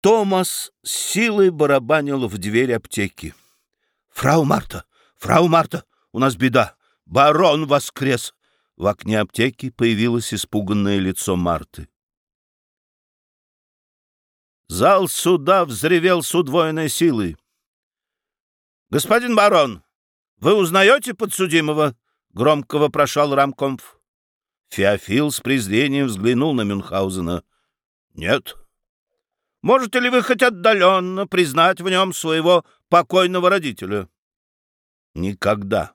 Томас с силой барабанил в дверь аптеки. «Фрау Марта! Фрау Марта! У нас беда! Барон воскрес!» В окне аптеки появилось испуганное лицо Марты. Зал суда взревел с удвоенной силой. «Господин барон, вы узнаете подсудимого?» — громко вопрошал Рамкомф. Феофил с презрением взглянул на Мюнхгаузена. «Нет». «Можете ли вы хоть отдаленно признать в нем своего покойного родителя?» «Никогда».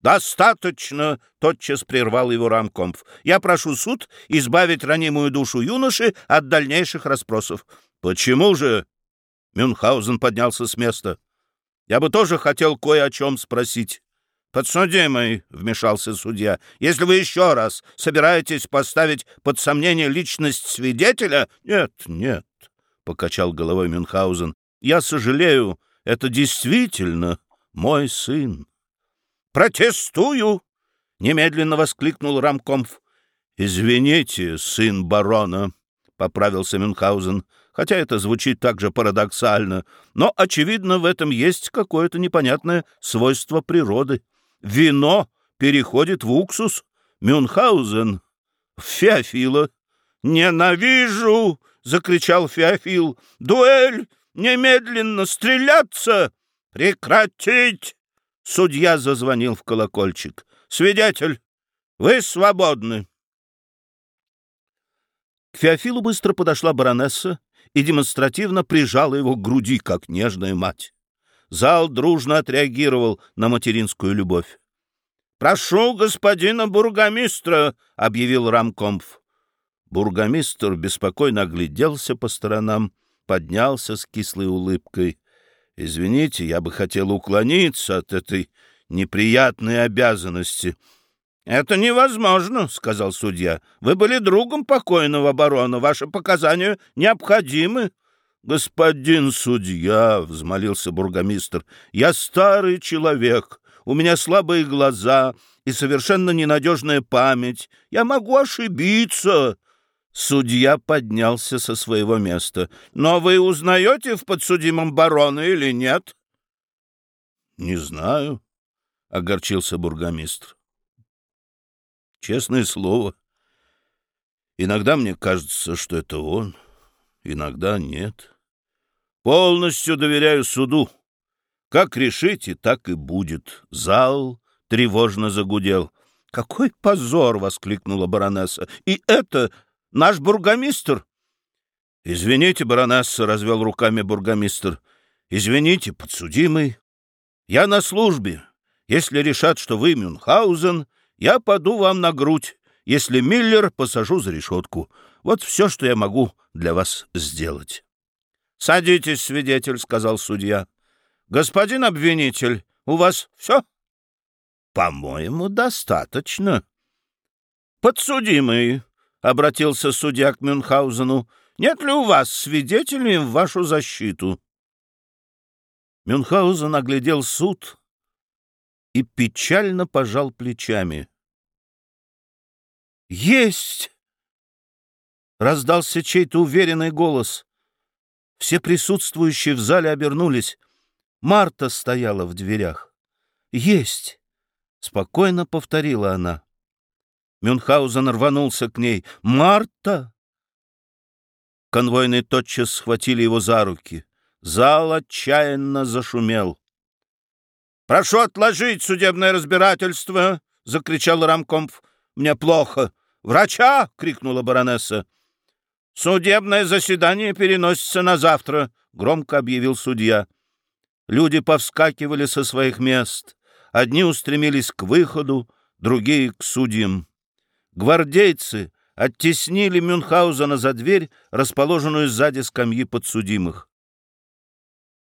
«Достаточно!» — тотчас прервал его Рамкомф. «Я прошу суд избавить ранимую душу юноши от дальнейших расспросов». «Почему же?» Мюнхгаузен поднялся с места. «Я бы тоже хотел кое о чем спросить». «Подсудимый», — вмешался судья, — «если вы еще раз собираетесь поставить под сомнение личность свидетеля...» «Нет, нет», — покачал головой Мюнхгаузен, — «я сожалею, это действительно мой сын». «Протестую!» — немедленно воскликнул Рамкомф. «Извините, сын барона», — поправился Мюнхгаузен, хотя это звучит также парадоксально, но, очевидно, в этом есть какое-то непонятное свойство природы. Вино переходит в уксус, Мюнхгаузен — в Феофила. «Ненавижу!» — закричал Феофил. «Дуэль! Немедленно стреляться! Прекратить!» Судья зазвонил в колокольчик. «Свидетель, вы свободны!» К Феофилу быстро подошла баронесса и демонстративно прижала его к груди, как нежная мать. Зал дружно отреагировал на материнскую любовь. «Прошу господина бургомистра», — объявил Рамкомф. Бургомистр беспокойно огляделся по сторонам, поднялся с кислой улыбкой. Извините, я бы хотел уклониться от этой неприятной обязанности. — Это невозможно, — сказал судья. — Вы были другом покойного барона. Ваши показания необходимы. — Господин судья, — взмолился бургомистр, — я старый человек. У меня слабые глаза и совершенно ненадежная память. Я могу ошибиться. Судья поднялся со своего места. «Но вы узнаете в подсудимом барона или нет?» «Не знаю», — огорчился бургомистр. «Честное слово, иногда мне кажется, что это он, иногда нет. Полностью доверяю суду. Как решите, так и будет». Зал тревожно загудел. «Какой позор!» — воскликнула баронесса. «И это Наш бургомистр. — Извините, баронесса, — развел руками бургомистр. — Извините, подсудимый. Я на службе. Если решат, что вы Мюнхгаузен, я паду вам на грудь. Если Миллер, посажу за решетку. Вот все, что я могу для вас сделать. — Садитесь, свидетель, — сказал судья. — Господин обвинитель, у вас все? — По-моему, достаточно. — Подсудимый, — обратился судья к Мюнхгаузену, — нет ли у вас свидетелей в вашу защиту? Мюнхгаузен оглядел суд и печально пожал плечами. «Есть!» — раздался чей-то уверенный голос. Все присутствующие в зале обернулись. Марта стояла в дверях. «Есть!» — спокойно повторила она. Мюнхгаузен рванулся к ней. «Марта!» Конвойные тотчас схватили его за руки. Зал отчаянно зашумел. «Прошу отложить судебное разбирательство!» — закричал Рамкомф. «Мне плохо!» «Врача!» — крикнула баронесса. «Судебное заседание переносится на завтра», — громко объявил судья. Люди повскакивали со своих мест. Одни устремились к выходу, другие — к судьям. Гвардейцы оттеснили Мюнхгаузена за дверь, расположенную сзади скамьи подсудимых.